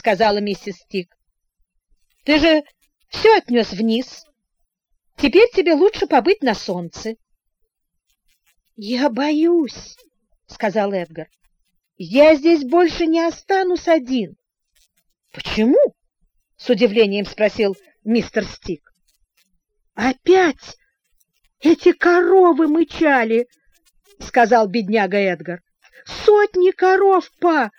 сказала миссис Стик. Ты же все отнес вниз. Теперь тебе лучше побыть на солнце. Я боюсь, сказал Эдгар. Я здесь больше не останусь один. Почему? С удивлением спросил мистер Стик. Опять эти коровы мычали, сказал бедняга Эдгар. Сотни коров, па!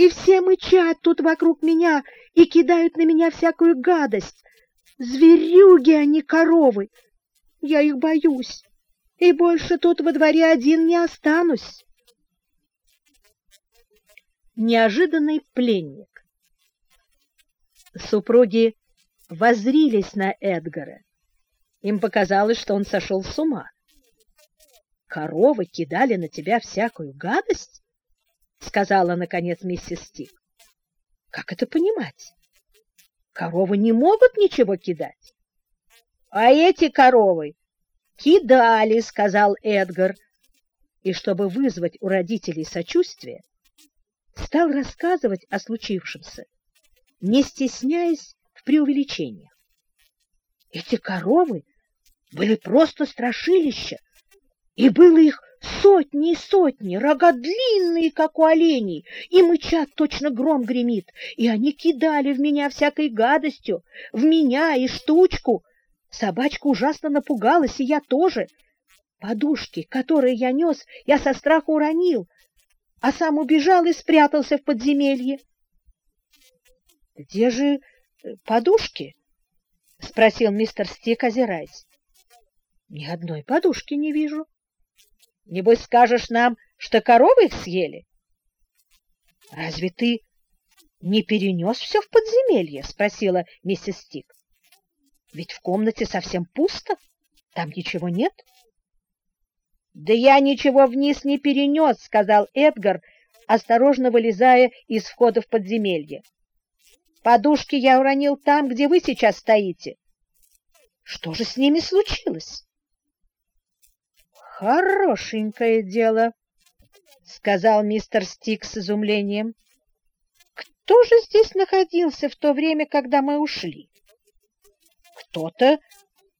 И все мычат тут вокруг меня и кидают на меня всякую гадость. Зверюги они, коровы. Я их боюсь. И больше тут во дворе один не останусь. Неожиданный пленник. Супруги воззрились на Эдгара. Им показалось, что он сошел с ума. Коровы кидали на тебя всякую гадость? Сказала наконец миссис Стик. Как это понимать? Коровы не могут ничего кидать. А эти коровы кидали, сказал Эдгар. И чтобы вызвать у родителей сочувствие, стал рассказывать о случившемся, не стесняясь в преувеличениях. Эти коровы были просто страшилища, и было их сотни и сотни, рога длинные, как у оленей, и мычат точно гром гремит, и они кидали в меня всякой гадостью, в меня и штучку. Собачка ужасно напугалась, и я тоже. Подушки, которые я нес, я со страха уронил, а сам убежал и спрятался в подземелье. — Где же э, подушки? — спросил мистер Стик, озираясь. — Ни одной подушки не вижу. Небось, скажешь нам, что коровы их съели? — Разве ты не перенес все в подземелье? — спросила миссис Стик. — Ведь в комнате совсем пусто, там ничего нет. — Да я ничего вниз не перенес, — сказал Эдгар, осторожно вылезая из входа в подземелье. — Подушки я уронил там, где вы сейчас стоите. Что же с ними случилось? Хорошенькое дело, сказал мистер Стик с изумлением. Кто же здесь находился в то время, когда мы ушли? Кто-то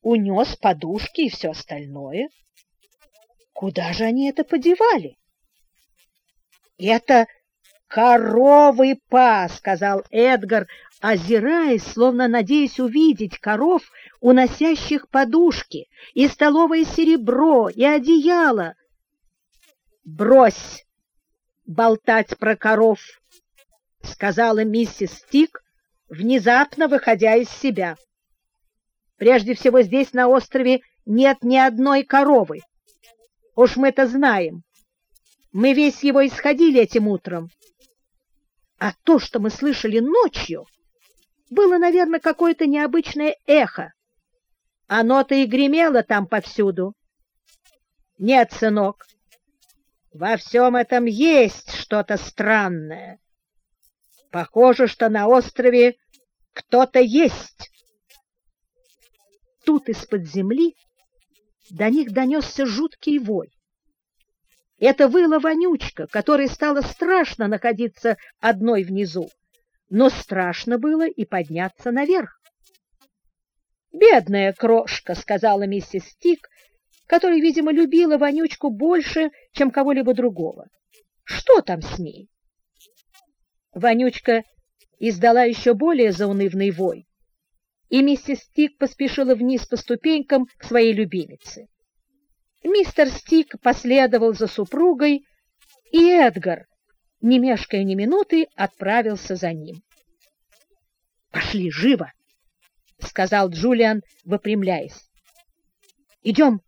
унес подушки и все остальное. Куда же они это подевали? Это коровы па, сказал Эдгар, озираясь, словно надеясь увидеть коров, уносящих подушки, и столовое серебро, и одеяло. «Брось болтать про коров!» — сказала миссис Стик, внезапно выходя из себя. «Прежде всего здесь, на острове, нет ни одной коровы. Уж мы это знаем. Мы весь его исходили этим утром. А то, что мы слышали ночью, было, наверное, какое-то необычное эхо, оно-то и гремело там повсюду. Нет, сынок, во всем этом есть что-то странное. Похоже, что на острове кто-то есть. Тут из-под земли до них донесся жуткий вой. Это выла вонючка, которой стало страшно находиться одной внизу, но страшно было и подняться наверх. «Бедная крошка», — сказала миссис Стик, которая, видимо, любила Вонючку больше, чем кого-либо другого. «Что там с ней?» Вонючка издала еще более заунывный вой, и миссис Стик поспешила вниз по ступенькам к своей любимице. Мистер Стик последовал за супругой, и Эдгар, не мешкая ни минуты, отправился за ним. «Пошли, живо!» — сказал Джулиан, выпрямляясь. — Идем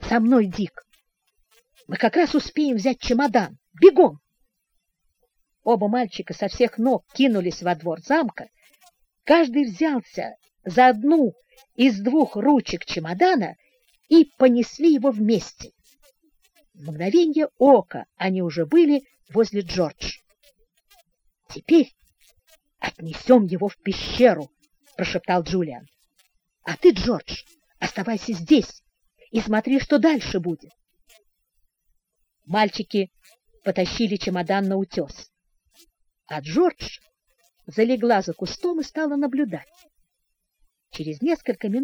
со мной, Дик. Мы как раз успеем взять чемодан. Бегом! Оба мальчика со всех ног кинулись во двор замка. Каждый взялся за одну из двух ручек чемодана и понесли его вместе. В мгновение ока они уже были возле Джордж. Теперь отнесем его в пещеру, прошептал Джулиан. А ты, Джордж, оставайся здесь и смотри, что дальше будет. Мальчики потащили чемодан на утес, а Джордж залегла за кустом и стала наблюдать. Через несколько минут